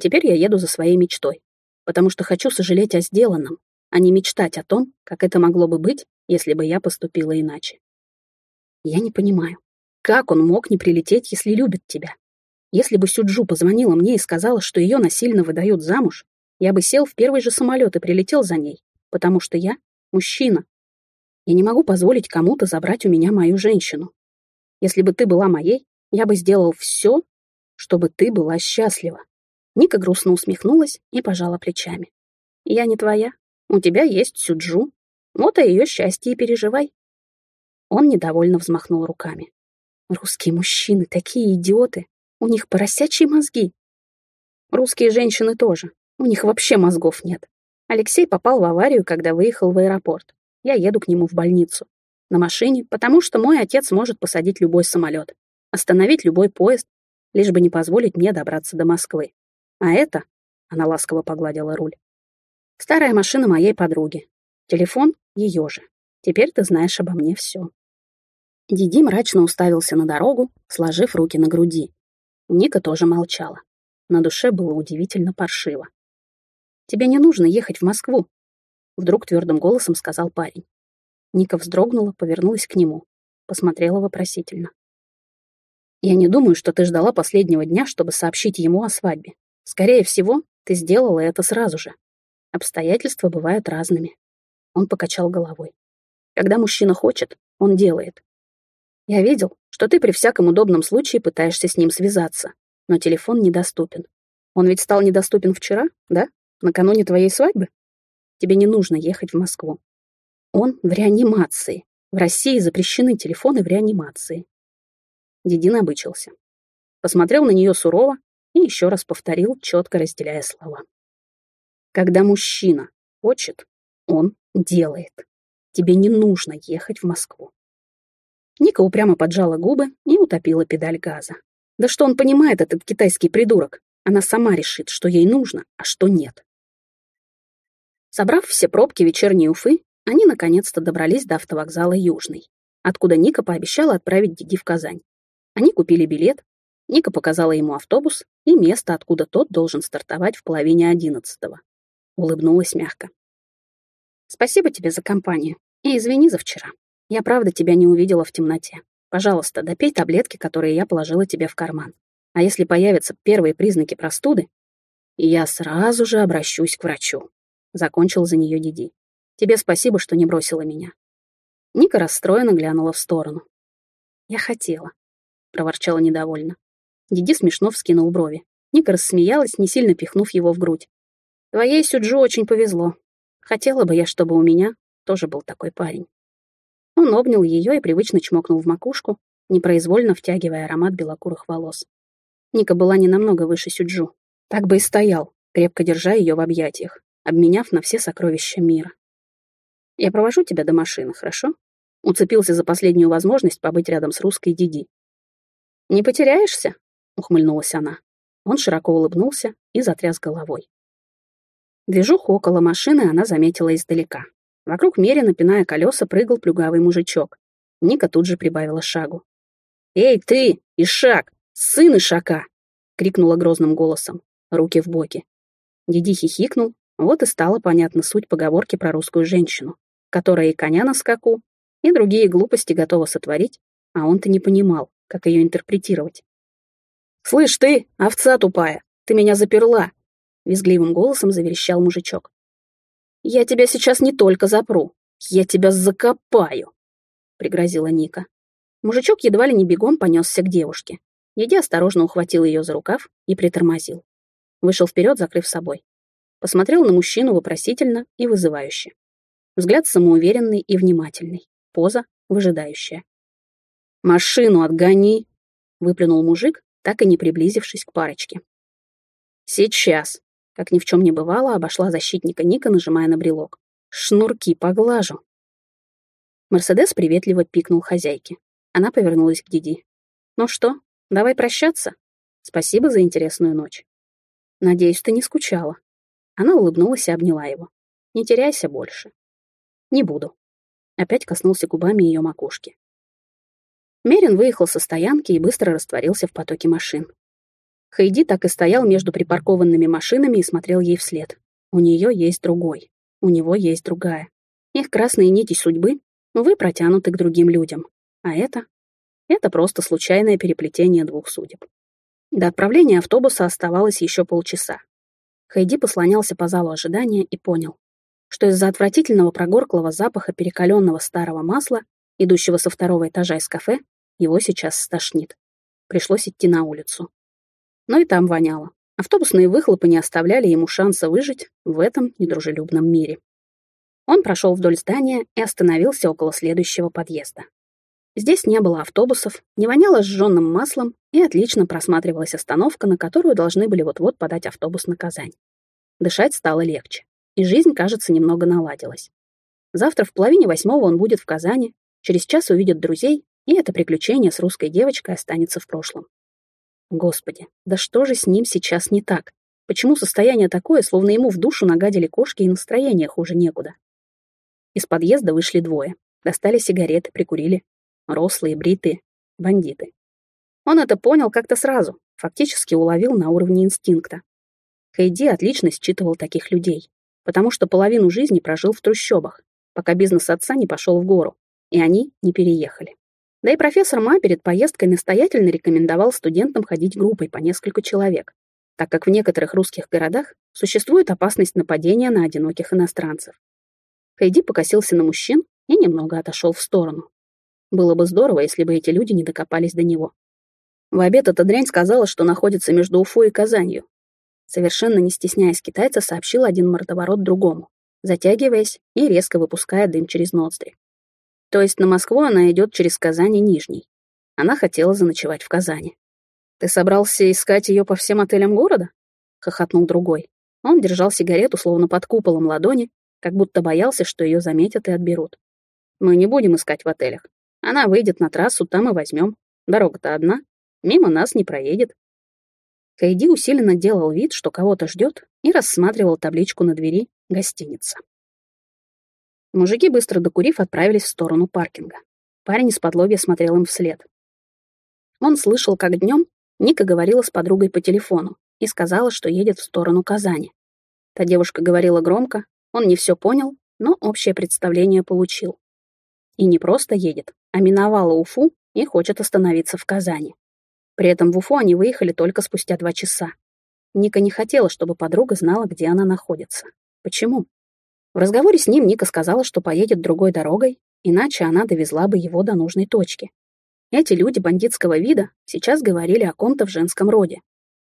Speaker 1: Теперь я еду за своей мечтой, потому что хочу сожалеть о сделанном, а не мечтать о том, как это могло бы быть, если бы я поступила иначе. Я не понимаю, как он мог не прилететь, если любит тебя? Если бы Сюджу позвонила мне и сказала, что ее насильно выдают замуж, я бы сел в первый же самолет и прилетел за ней, потому что я мужчина. Я не могу позволить кому-то забрать у меня мою женщину. Если бы ты была моей, я бы сделал все, чтобы ты была счастлива. Ника грустно усмехнулась и пожала плечами. Я не твоя. У тебя есть Сюджу. Вот о ее счастье и переживай. Он недовольно взмахнул руками. Русские мужчины такие идиоты. У них поросячьи мозги. Русские женщины тоже. У них вообще мозгов нет. Алексей попал в аварию, когда выехал в аэропорт. Я еду к нему в больницу. На машине, потому что мой отец может посадить любой самолет, остановить любой поезд, лишь бы не позволить мне добраться до Москвы. А это, она ласково погладила руль, старая машина моей подруги. Телефон ее же. Теперь ты знаешь обо мне все. Диди мрачно уставился на дорогу, сложив руки на груди. Ника тоже молчала. На душе было удивительно паршиво. «Тебе не нужно ехать в Москву», — вдруг твердым голосом сказал парень. Ника вздрогнула, повернулась к нему, посмотрела вопросительно. «Я не думаю, что ты ждала последнего дня, чтобы сообщить ему о свадьбе. Скорее всего, ты сделала это сразу же. Обстоятельства бывают разными». Он покачал головой. «Когда мужчина хочет, он делает. Я видел, что ты при всяком удобном случае пытаешься с ним связаться, но телефон недоступен. Он ведь стал недоступен вчера, да? Накануне твоей свадьбы? Тебе не нужно ехать в Москву. Он в реанимации. В России запрещены телефоны в реанимации. Дидин обычился. Посмотрел на нее сурово и еще раз повторил, четко разделяя слова. Когда мужчина хочет, он делает. Тебе не нужно ехать в Москву. Ника упрямо поджала губы и утопила педаль газа. Да что он понимает, этот китайский придурок? Она сама решит, что ей нужно, а что нет. Собрав все пробки вечерней Уфы, они наконец-то добрались до автовокзала Южный, откуда Ника пообещала отправить Диди в Казань. Они купили билет, Ника показала ему автобус и место, откуда тот должен стартовать в половине одиннадцатого. Улыбнулась мягко. «Спасибо тебе за компанию и извини за вчера». Я правда тебя не увидела в темноте. Пожалуйста, допей таблетки, которые я положила тебе в карман. А если появятся первые признаки простуды, я сразу же обращусь к врачу. Закончил за нее Диди. Тебе спасибо, что не бросила меня. Ника расстроенно глянула в сторону. Я хотела, проворчала недовольно. Диди смешно вскинул брови. Ника рассмеялась, не сильно пихнув его в грудь. Твоей Сюджу очень повезло. Хотела бы я, чтобы у меня тоже был такой парень. Он обнял ее и привычно чмокнул в макушку, непроизвольно втягивая аромат белокурых волос. Ника была не намного выше Сюджу. Так бы и стоял, крепко держа ее в объятиях, обменяв на все сокровища мира. «Я провожу тебя до машины, хорошо?» Уцепился за последнюю возможность побыть рядом с русской Диди. «Не потеряешься?» — ухмыльнулась она. Он широко улыбнулся и затряс головой. Движуху около машины она заметила издалека. Вокруг мере, напиная колеса, прыгал плюгавый мужичок. Ника тут же прибавила шагу. «Эй, ты, Ишак, сын Ишака!» — крикнула грозным голосом, руки в боки. Диди хихикнул, вот и стала понятна суть поговорки про русскую женщину, которая и коня на скаку, и другие глупости готова сотворить, а он-то не понимал, как ее интерпретировать. «Слышь ты, овца тупая, ты меня заперла!» — визгливым голосом заверещал мужичок. «Я тебя сейчас не только запру, я тебя закопаю», — пригрозила Ника. Мужичок едва ли не бегом понесся к девушке. Еди осторожно ухватил ее за рукав и притормозил. Вышел вперед, закрыв собой. Посмотрел на мужчину вопросительно и вызывающе. Взгляд самоуверенный и внимательный. Поза выжидающая. «Машину отгони!» — выплюнул мужик, так и не приблизившись к парочке. «Сейчас!» — как ни в чем не бывало, обошла защитника Ника, нажимая на брелок. «Шнурки поглажу!» Мерседес приветливо пикнул хозяйке. Она повернулась к Диди. «Ну что, давай прощаться? Спасибо за интересную ночь. Надеюсь, ты не скучала». Она улыбнулась и обняла его. «Не теряйся больше». «Не буду». Опять коснулся губами ее макушки. Мерин выехал со стоянки и быстро растворился в потоке машин. Хайди так и стоял между припаркованными машинами и смотрел ей вслед. У нее есть другой. У него есть другая. Их красные нити судьбы вы протянуты к другим людям. А это? Это просто случайное переплетение двух судеб. До отправления автобуса оставалось еще полчаса. Хайди послонялся по залу ожидания и понял, что из-за отвратительного прогорклого запаха перекаленного старого масла, идущего со второго этажа из кафе, его сейчас стошнит. Пришлось идти на улицу. Но и там воняло. Автобусные выхлопы не оставляли ему шанса выжить в этом недружелюбном мире. Он прошел вдоль здания и остановился около следующего подъезда. Здесь не было автобусов, не воняло сжженным маслом и отлично просматривалась остановка, на которую должны были вот-вот подать автобус на Казань. Дышать стало легче, и жизнь, кажется, немного наладилась. Завтра в половине восьмого он будет в Казани, через час увидит друзей, и это приключение с русской девочкой останется в прошлом. Господи, да что же с ним сейчас не так? Почему состояние такое, словно ему в душу нагадили кошки и настроение хуже некуда? Из подъезда вышли двое. Достали сигареты, прикурили. Рослые, бритые. Бандиты. Он это понял как-то сразу, фактически уловил на уровне инстинкта. Хейди отлично считывал таких людей, потому что половину жизни прожил в трущобах, пока бизнес отца не пошел в гору, и они не переехали. Да и профессор Ма перед поездкой настоятельно рекомендовал студентам ходить группой по несколько человек, так как в некоторых русских городах существует опасность нападения на одиноких иностранцев. Хайди покосился на мужчин и немного отошел в сторону. Было бы здорово, если бы эти люди не докопались до него. В обед эта дрянь сказала, что находится между Уфой и Казанью. Совершенно не стесняясь китайца, сообщил один мордоворот другому, затягиваясь и резко выпуская дым через ноздри. То есть на Москву она идет через Казань и Нижний. Она хотела заночевать в Казани. «Ты собрался искать ее по всем отелям города?» — хохотнул другой. Он держал сигарету, словно под куполом ладони, как будто боялся, что ее заметят и отберут. Мы не будем искать в отелях. Она выйдет на трассу, там и возьмем. Дорога-то одна, мимо нас не проедет. Кайди усиленно делал вид, что кого-то ждет, и рассматривал табличку на двери «Гостиница». Мужики, быстро докурив, отправились в сторону паркинга. Парень из-под лобья смотрел им вслед. Он слышал, как днем Ника говорила с подругой по телефону и сказала, что едет в сторону Казани. Та девушка говорила громко, он не все понял, но общее представление получил. И не просто едет, а миновала Уфу и хочет остановиться в Казани. При этом в Уфу они выехали только спустя два часа. Ника не хотела, чтобы подруга знала, где она находится. Почему? В разговоре с ним Ника сказала, что поедет другой дорогой, иначе она довезла бы его до нужной точки. Эти люди бандитского вида сейчас говорили о ком-то в женском роде,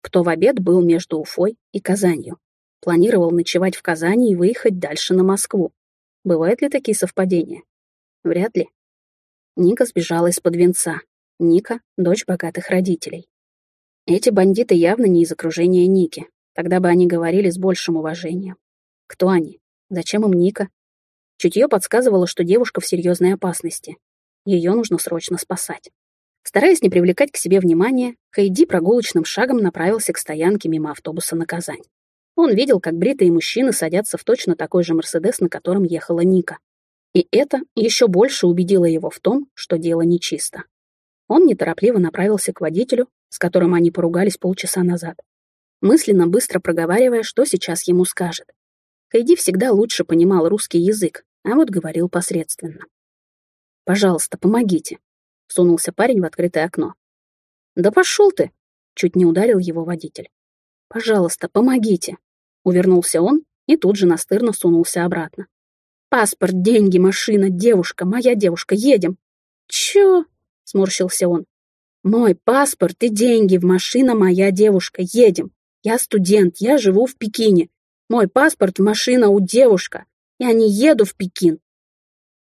Speaker 1: кто в обед был между Уфой и Казанью. Планировал ночевать в Казани и выехать дальше на Москву. Бывают ли такие совпадения? Вряд ли. Ника сбежала из-под венца. Ника — дочь богатых родителей. Эти бандиты явно не из окружения Ники. Тогда бы они говорили с большим уважением. Кто они? Зачем им Ника? Чутье подсказывало, что девушка в серьезной опасности. Ее нужно срочно спасать. Стараясь не привлекать к себе внимания, Хайди прогулочным шагом направился к стоянке мимо автобуса на Казань. Он видел, как бритые мужчины садятся в точно такой же «Мерседес», на котором ехала Ника. И это еще больше убедило его в том, что дело нечисто. Он неторопливо направился к водителю, с которым они поругались полчаса назад, мысленно быстро проговаривая, что сейчас ему скажет. Хайди всегда лучше понимал русский язык, а вот говорил посредственно. «Пожалуйста, помогите», — сунулся парень в открытое окно. «Да пошел ты!» — чуть не ударил его водитель. «Пожалуйста, помогите!» Увернулся он и тут же настырно сунулся обратно. «Паспорт, деньги, машина, девушка, моя девушка, едем!» «Чё?» — сморщился он. «Мой паспорт и деньги в машина моя девушка, едем! Я студент, я живу в Пекине. Мой паспорт в машина у девушка. Я не еду в Пекин.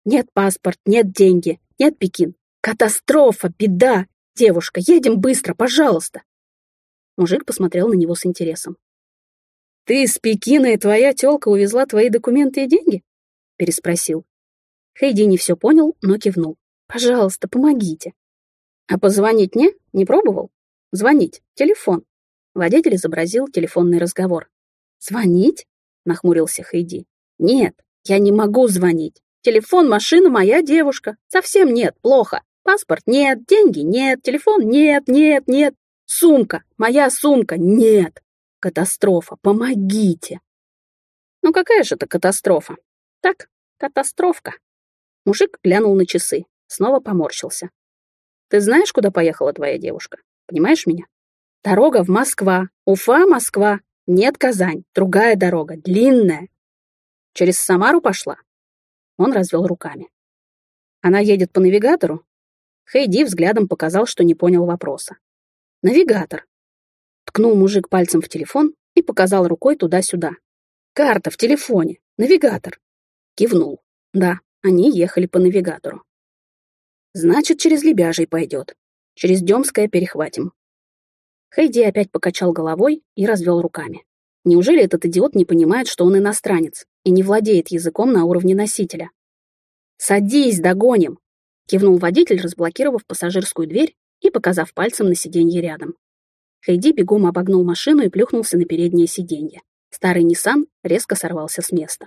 Speaker 1: Нет паспорт, нет деньги, нет Пекин. Катастрофа, беда. Девушка, едем быстро, пожалуйста. Мужик посмотрел на него с интересом. «Ты из Пекина, и твоя тёлка увезла твои документы и деньги?» — переспросил. Хейди не все понял, но кивнул. «Пожалуйста, помогите». «А позвонить не? Не пробовал?» «Звонить. Телефон». Водитель изобразил телефонный разговор. «Звонить?» — нахмурился Хейди. «Нет, я не могу звонить. Телефон, машина моя девушка. Совсем нет, плохо. Паспорт нет, деньги нет, телефон нет, нет, нет. Сумка, моя сумка, нет. Катастрофа, помогите. Ну какая же это катастрофа? Так, катастрофка. Мужик глянул на часы, снова поморщился. Ты знаешь, куда поехала твоя девушка? Понимаешь меня? Дорога в Москва. Уфа, Москва. Нет, Казань. Другая дорога, длинная. Через Самару пошла? Он развел руками. Она едет по навигатору? Хейди взглядом показал, что не понял вопроса. Навигатор. Ткнул мужик пальцем в телефон и показал рукой туда-сюда. Карта в телефоне. Навигатор. Кивнул. Да, они ехали по навигатору. Значит, через Лебяжий пойдет. Через Демское перехватим. Хейди опять покачал головой и развел руками. Неужели этот идиот не понимает, что он иностранец и не владеет языком на уровне носителя? «Садись, догоним!» — кивнул водитель, разблокировав пассажирскую дверь и показав пальцем на сиденье рядом. Хейди бегом обогнул машину и плюхнулся на переднее сиденье. Старый Ниссан резко сорвался с места.